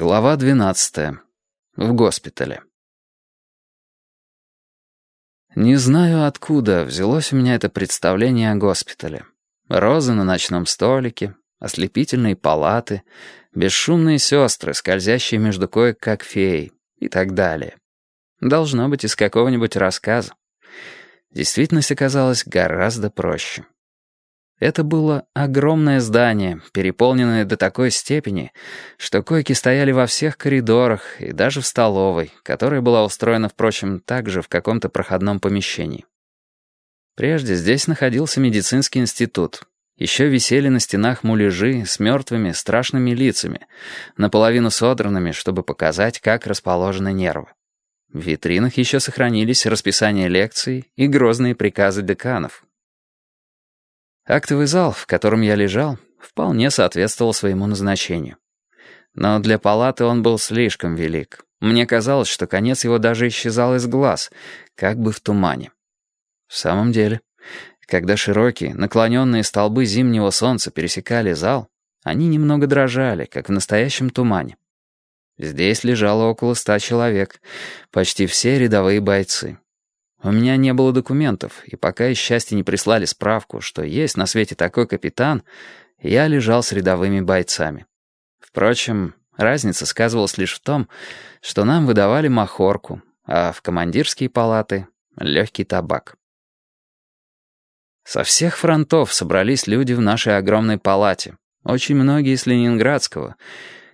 Глава 12. В госпитале. Не знаю, откуда взялось у меня это представление о госпитале. Розы на ночном столике, ослепительные палаты, бесшумные сестры, скользящие между коек как феи и так далее. Должно быть из какого-нибудь рассказа. Действительность оказалась гораздо проще. Это было огромное здание, переполненное до такой степени, что койки стояли во всех коридорах и даже в столовой, которая была устроена, впрочем, также в каком-то проходном помещении. Прежде здесь находился медицинский институт. Еще висели на стенах муляжи с мертвыми страшными лицами, наполовину содранными, чтобы показать, как расположены нервы. В витринах еще сохранились расписание лекций и грозные приказы деканов, Актовый зал, в котором я лежал, вполне соответствовал своему назначению. Но для палаты он был слишком велик. Мне казалось, что конец его даже исчезал из глаз, как бы в тумане. В самом деле, когда широкие, наклоненные столбы зимнего солнца пересекали зал, они немного дрожали, как в настоящем тумане. Здесь лежало около ста человек, почти все рядовые бойцы. У меня не было документов, и пока из счастья не прислали справку, что есть на свете такой капитан, я лежал с рядовыми бойцами. Впрочем, разница сказывалась лишь в том, что нам выдавали махорку, а в командирские палаты — легкий табак. Со всех фронтов собрались люди в нашей огромной палате, очень многие из Ленинградского,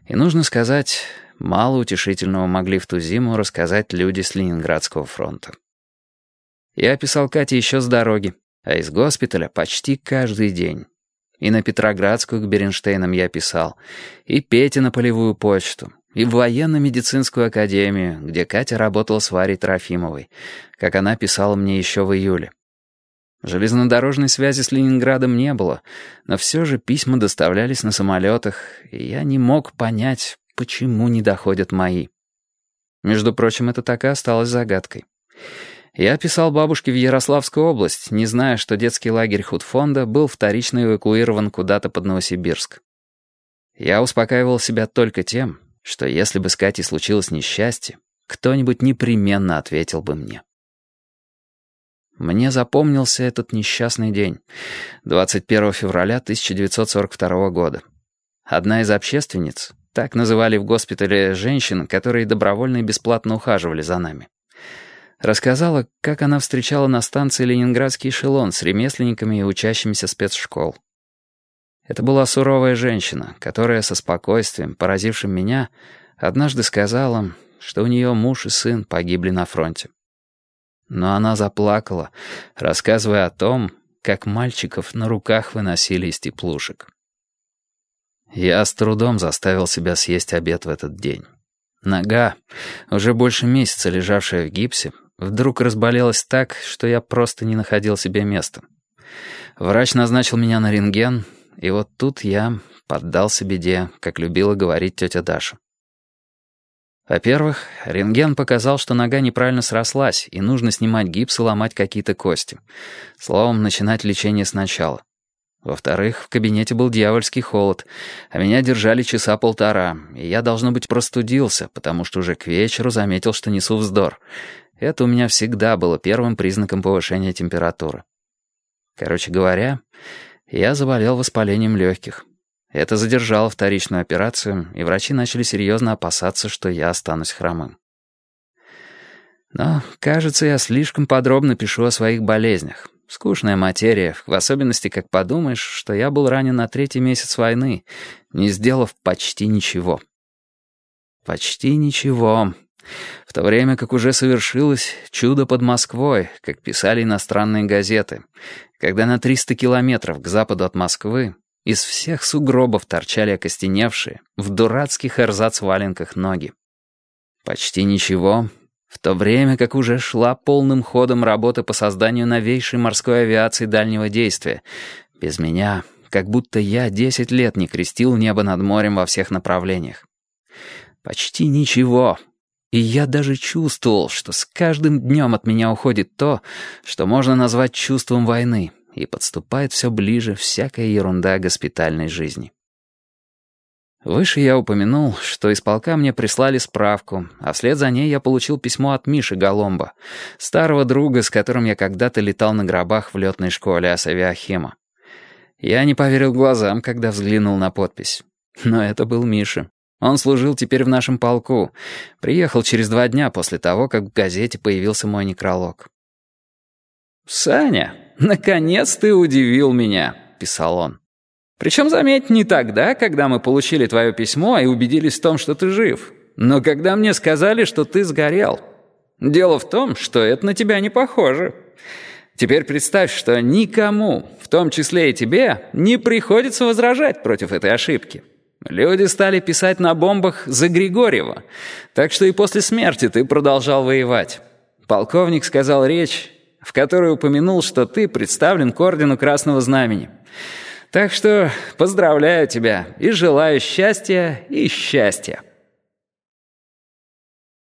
и, нужно сказать, мало утешительного могли в ту зиму рассказать люди с Ленинградского фронта. Я писал Кате еще с дороги, а из госпиталя почти каждый день. И на Петроградскую к Беренштейнам я писал, и Пете на полевую почту, и в военно-медицинскую академию, где Катя работала с Варей Трофимовой, как она писала мне еще в июле. Железнодорожной связи с Ленинградом не было, но все же письма доставлялись на самолетах, и я не мог понять, почему не доходят мои. Между прочим, это так и осталось загадкой. Я писал бабушке в Ярославскую область, не зная, что детский лагерь худфонда был вторично эвакуирован куда-то под Новосибирск. Я успокаивал себя только тем, что если бы с Катей случилось несчастье, кто-нибудь непременно ответил бы мне. Мне запомнился этот несчастный день, 21 февраля 1942 года. Одна из общественниц, так называли в госпитале женщин, которые добровольно и бесплатно ухаживали за нами, Рассказала, как она встречала на станции ленинградский эшелон с ремесленниками и учащимися спецшкол. Это была суровая женщина, которая со спокойствием, поразившим меня, однажды сказала, что у нее муж и сын погибли на фронте. Но она заплакала, рассказывая о том, как мальчиков на руках выносили из теплушек. Я с трудом заставил себя съесть обед в этот день. Нога, уже больше месяца лежавшая в гипсе, Вдруг разболелась так, что я просто не находил себе места. Врач назначил меня на рентген, и вот тут я поддался беде, как любила говорить тетя Даша. Во-первых, рентген показал, что нога неправильно срослась, и нужно снимать гипс и ломать какие-то кости. Словом, начинать лечение сначала. Во-вторых, в кабинете был дьявольский холод, а меня держали часа полтора, и я, должно быть, простудился, потому что уже к вечеру заметил, что несу вздор. Это у меня всегда было первым признаком повышения температуры. Короче говоря, я заболел воспалением легких. Это задержало вторичную операцию, и врачи начали серьезно опасаться, что я останусь хромым. Но, кажется, я слишком подробно пишу о своих болезнях. Скучная материя, в особенности, как подумаешь, что я был ранен на третий месяц войны, не сделав почти ничего. Почти ничего. В то время как уже совершилось чудо под Москвой, как писали иностранные газеты, когда на 300 километров к западу от Москвы из всех сугробов торчали окостеневшие, в дурацких эрзац-валенках ноги. Почти ничего, в то время как уже шла полным ходом работа по созданию новейшей морской авиации дальнего действия. Без меня, как будто я десять лет не крестил небо над морем во всех направлениях. Почти ничего, и я даже чувствовал, что с каждым днем от меня уходит то, что можно назвать чувством войны, и подступает все ближе всякая ерунда госпитальной жизни. Выше я упомянул, что из полка мне прислали справку, а вслед за ней я получил письмо от Миши Голомба, старого друга, с которым я когда-то летал на гробах в летной школе Асавиахима. Я не поверил глазам, когда взглянул на подпись. Но это был Миша. Он служил теперь в нашем полку. Приехал через два дня после того, как в газете появился мой некролог. «Саня, наконец ты удивил меня», — писал он. Причем, заметь, не тогда, когда мы получили твое письмо и убедились в том, что ты жив, но когда мне сказали, что ты сгорел. Дело в том, что это на тебя не похоже. Теперь представь, что никому, в том числе и тебе, не приходится возражать против этой ошибки. Люди стали писать на бомбах за Григорьева, так что и после смерти ты продолжал воевать. Полковник сказал речь, в которой упомянул, что ты представлен к ордену Красного Знамени. Так что поздравляю тебя и желаю счастья и счастья.